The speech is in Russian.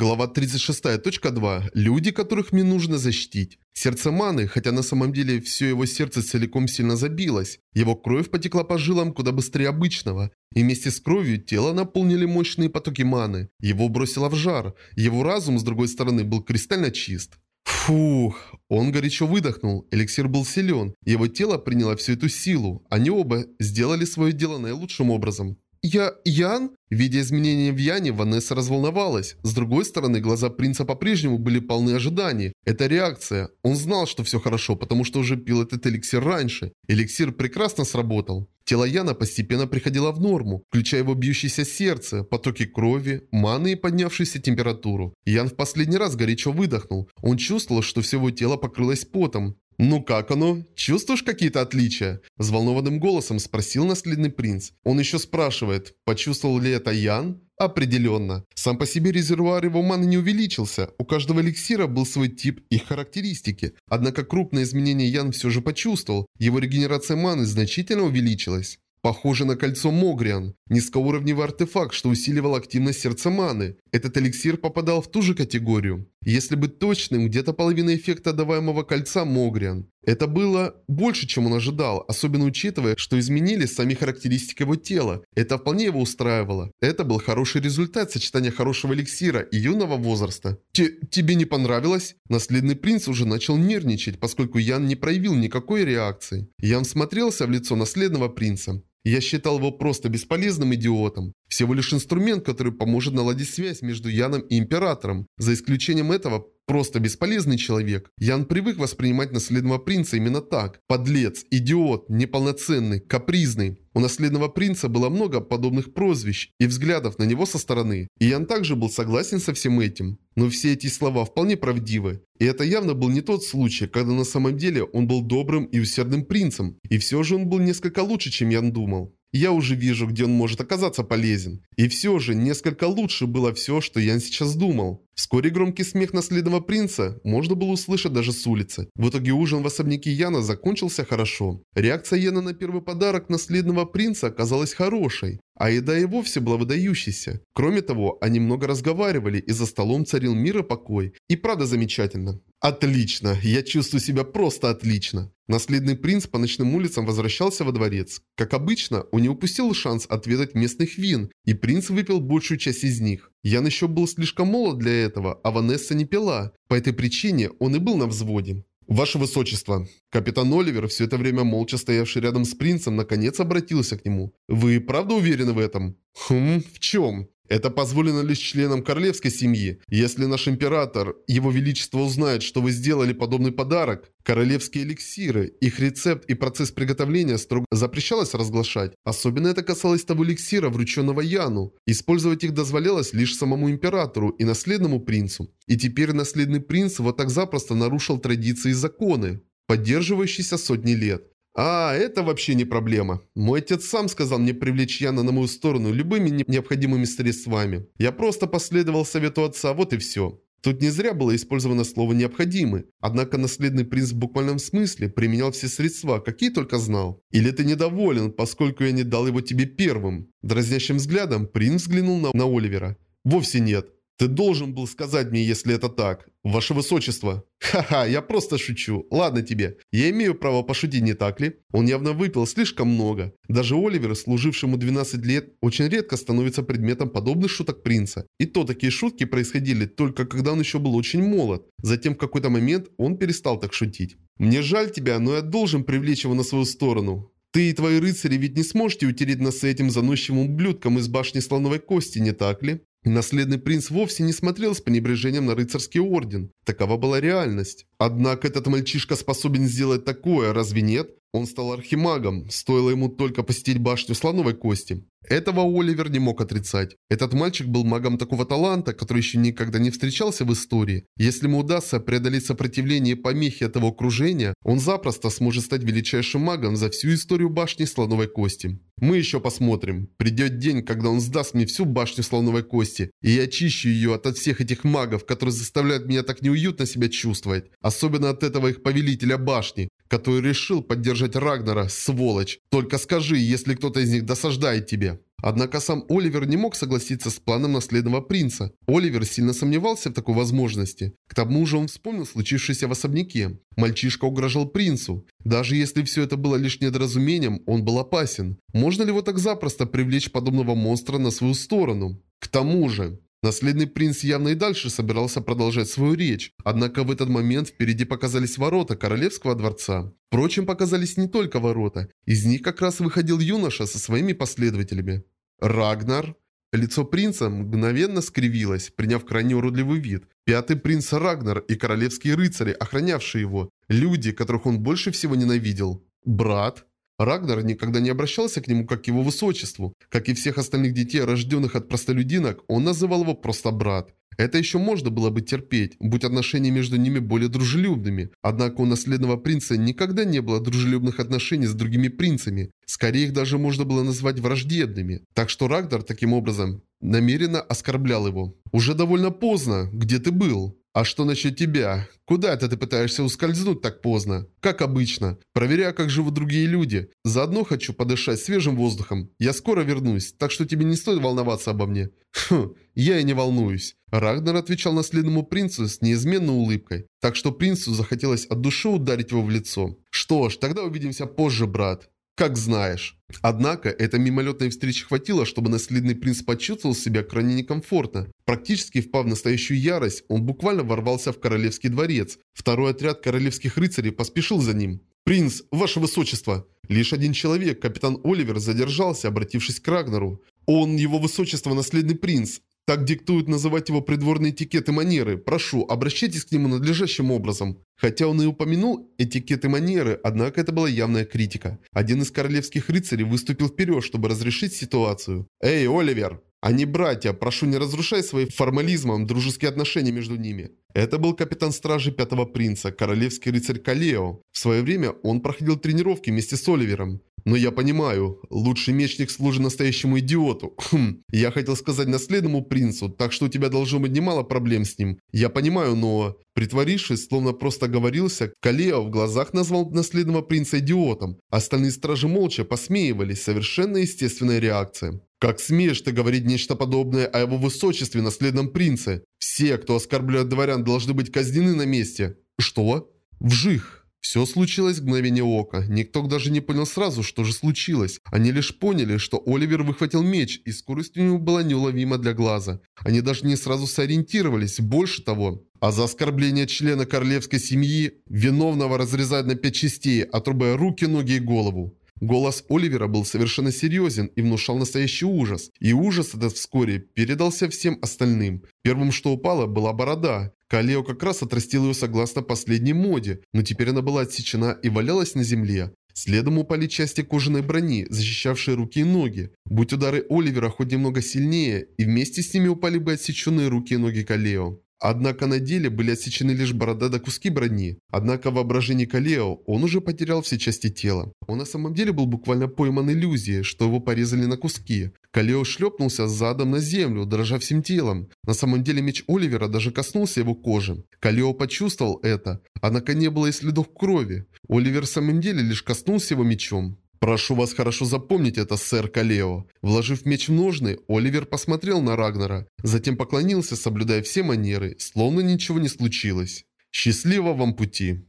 Глава 36.2. Люди, которых мне нужно защитить. Сердце Маны, хотя на самом деле все его сердце целиком сильно забилось. Его кровь потекла по жилам куда быстрее обычного. И вместе с кровью тело наполнили мощные потоки Маны. Его бросило в жар. Его разум, с другой стороны, был кристально чист. Фух, он горячо выдохнул, эликсир был силен, его тело приняло всю эту силу, они оба сделали свое дело наилучшим образом. «Я... Ян?» Видя изменения в Яне, Ванесса разволновалась. С другой стороны, глаза принца по-прежнему были полны ожиданий. Это реакция. Он знал, что все хорошо, потому что уже пил этот эликсир раньше. Эликсир прекрасно сработал. Тело Яна постепенно приходило в норму, включая его бьющееся сердце, потоки крови, маны и поднявшуюся температуру. Ян в последний раз горячо выдохнул. Он чувствовал, что все его тело покрылось потом. «Ну как оно? Чувствуешь какие-то отличия?» Взволнованным голосом спросил наследный принц. Он еще спрашивает, почувствовал ли это Ян? Определенно. Сам по себе резервуар его маны не увеличился. У каждого эликсира был свой тип и характеристики. Однако крупное изменение Ян все же почувствовал. Его регенерация маны значительно увеличилась. Похоже на кольцо Могриан. Низкоуровневый артефакт, что усиливал активность сердца маны. Этот эликсир попадал в ту же категорию. Если быть точным, где-то половина эффекта даваемого кольца Могриан. Это было больше, чем он ожидал, особенно учитывая, что изменились сами характеристики его тела. Это вполне его устраивало. Это был хороший результат сочетания хорошего эликсира и юного возраста. Т «Тебе не понравилось?» Наследный принц уже начал нервничать, поскольку Ян не проявил никакой реакции. Ян смотрелся в лицо наследного принца. Я считал его просто бесполезным идиотом. Всего лишь инструмент, который поможет наладить связь между Яном и Императором. За исключением этого, просто бесполезный человек. Ян привык воспринимать наследного принца именно так. Подлец, идиот, неполноценный, капризный. У наследного принца было много подобных прозвищ и взглядов на него со стороны. И Ян также был согласен со всем этим. Но все эти слова вполне правдивы. И это явно был не тот случай, когда на самом деле он был добрым и усердным принцем. И все же он был несколько лучше, чем Ян думал. Я уже вижу, где он может оказаться полезен. И все же, несколько лучше было все, что Ян сейчас думал. Вскоре громкий смех наследного принца можно было услышать даже с улицы. В итоге ужин в особняке Яна закончился хорошо. Реакция Яна на первый подарок наследного принца оказалась хорошей, а еда и вовсе была выдающейся. Кроме того, они много разговаривали, и за столом царил мир и покой. И правда замечательно. Отлично, я чувствую себя просто отлично. Наследный принц по ночным улицам возвращался во дворец. Как обычно, он не упустил шанс отведать местных вин, и принц выпил большую часть из них. Ян еще был слишком молод для этого, а Ванесса не пила. По этой причине он и был на взводе. «Ваше Высочество!» Капитан Оливер, все это время молча стоявший рядом с принцем, наконец обратился к нему. «Вы правда уверены в этом?» «Хм, в чем?» Это позволено лишь членам королевской семьи. Если наш император, его величество узнает, что вы сделали подобный подарок, королевские эликсиры, их рецепт и процесс приготовления строго запрещалось разглашать. Особенно это касалось того эликсира, врученного Яну. Использовать их дозволялось лишь самому императору и наследному принцу. И теперь наследный принц вот так запросто нарушил традиции и законы, поддерживающиеся сотни лет. А, это вообще не проблема. Мой отец сам сказал мне привлечь Яна на мою сторону любыми необходимыми средствами. Я просто последовал совету отца, вот и все. Тут не зря было использовано слово «необходимый». Однако наследный принц в буквальном смысле применял все средства, какие только знал. Или ты недоволен, поскольку я не дал его тебе первым? Дразнящим взглядом принц взглянул на, на Оливера. Вовсе нет. Ты должен был сказать мне, если это так. Ваше Высочество. Ха-ха, я просто шучу. Ладно тебе. Я имею право пошутить, не так ли? Он явно выпил слишком много. Даже Оливер, служившему 12 лет, очень редко становится предметом подобных шуток принца. И то такие шутки происходили только когда он еще был очень молод. Затем в какой-то момент он перестал так шутить. Мне жаль тебя, но я должен привлечь его на свою сторону. Ты и твои рыцари ведь не сможете утереть нас этим заносчивым ублюдком из башни слоновой кости, не так ли? Наследный принц вовсе не смотрел с пренебрежением на рыцарский орден. Такова была реальность. Однако этот мальчишка способен сделать такое, разве нет? Он стал архимагом, стоило ему только посетить башню слоновой кости. Этого Оливер не мог отрицать. Этот мальчик был магом такого таланта, который еще никогда не встречался в истории. Если ему удастся преодолеть сопротивление и помехи этого окружения, он запросто сможет стать величайшим магом за всю историю башни слоновой кости. Мы еще посмотрим. Придет день, когда он сдаст мне всю башню слоновой кости, и я очищу ее от всех этих магов, которые заставляют меня так неуютно себя чувствовать. Особенно от этого их повелителя башни, который решил поддержать Рагнара, сволочь. Только скажи, если кто-то из них досаждает тебе. Однако сам Оливер не мог согласиться с планом наследного принца. Оливер сильно сомневался в такой возможности. К тому же он вспомнил случившееся в особняке. Мальчишка угрожал принцу. Даже если все это было лишь недоразумением, он был опасен. Можно ли его так запросто привлечь подобного монстра на свою сторону? К тому же... Наследный принц явно и дальше собирался продолжать свою речь, однако в этот момент впереди показались ворота королевского дворца. Впрочем, показались не только ворота, из них как раз выходил юноша со своими последователями. Рагнар. Лицо принца мгновенно скривилось, приняв крайне уродливый вид. Пятый принц Рагнар и королевские рыцари, охранявшие его. Люди, которых он больше всего ненавидел. Брат. Рагнар никогда не обращался к нему как к его высочеству. Как и всех остальных детей, рожденных от простолюдинок, он называл его просто брат. Это еще можно было бы терпеть, будь отношения между ними более дружелюбными. Однако у наследного принца никогда не было дружелюбных отношений с другими принцами. Скорее их даже можно было назвать враждебными. Так что Рагнар таким образом намеренно оскорблял его. «Уже довольно поздно. Где ты был?» «А что насчет тебя? Куда это ты пытаешься ускользнуть так поздно?» «Как обычно. Проверяю, как живут другие люди. Заодно хочу подышать свежим воздухом. Я скоро вернусь, так что тебе не стоит волноваться обо мне». «Хм, я и не волнуюсь». Рагнар отвечал наследному принцу с неизменной улыбкой. Так что принцу захотелось от души ударить его в лицо. «Что ж, тогда увидимся позже, брат». Как знаешь. Однако, этой мимолетной встречи хватило, чтобы наследный принц почувствовал себя крайне некомфортно. Практически впав в настоящую ярость, он буквально ворвался в королевский дворец. Второй отряд королевских рыцарей поспешил за ним. «Принц, ваше высочество!» Лишь один человек, капитан Оливер, задержался, обратившись к Рагнару. «Он, его высочество, наследный принц. Так диктуют называть его придворные этикеты манеры. Прошу, обращайтесь к нему надлежащим образом. Хотя он и упомянул этикеты манеры, однако это была явная критика. Один из королевских рыцарей выступил вперед, чтобы разрешить ситуацию. «Эй, Оливер!» Они братья, прошу не разрушай своим формализмом дружеские отношения между ними. Это был капитан стражи Пятого Принца, королевский рыцарь Калео. В свое время он проходил тренировки вместе с Оливером. Но я понимаю, лучший мечник служит настоящему идиоту. Хм, я хотел сказать наследному принцу, так что у тебя должно быть немало проблем с ним. Я понимаю, но... Притворившись, словно просто говорился, Калео в глазах назвал наследного принца идиотом. Остальные стражи молча посмеивались, совершенно естественная реакция. «Как смеешь ты говорить нечто подобное о его высочестве, наследном принце? Все, кто оскорбляет дворян, должны быть казнены на месте». «Что?» «Вжих!» Все случилось в мгновение ока. Никто даже не понял сразу, что же случилось. Они лишь поняли, что Оливер выхватил меч, и скорость у него была неуловима для глаза. Они даже не сразу сориентировались, больше того. А за оскорбление члена королевской семьи, виновного разрезать на пять частей, отрубая руки, ноги и голову. Голос Оливера был совершенно серьезен и внушал настоящий ужас. И ужас этот вскоре передался всем остальным. Первым, что упало, была борода. Калео как раз отрастил ее согласно последней моде, но теперь она была отсечена и валялась на земле. Следом упали части кожаной брони, защищавшие руки и ноги. Будь удары Оливера хоть немного сильнее, и вместе с ними упали бы отсеченные руки и ноги Калео. Однако на деле были отсечены лишь борода до куски брони. Однако в воображении Калео он уже потерял все части тела. Он на самом деле был буквально пойман иллюзией, что его порезали на куски. Калео шлепнулся задом на землю, дрожа всем телом. На самом деле меч Оливера даже коснулся его кожи. Калео почувствовал это, однако не было и следов крови. Оливер в самом деле лишь коснулся его мечом. «Прошу вас хорошо запомнить это, сэр Калео». Вложив меч в ножны, Оливер посмотрел на Рагнара, затем поклонился, соблюдая все манеры, словно ничего не случилось. «Счастливо вам пути!»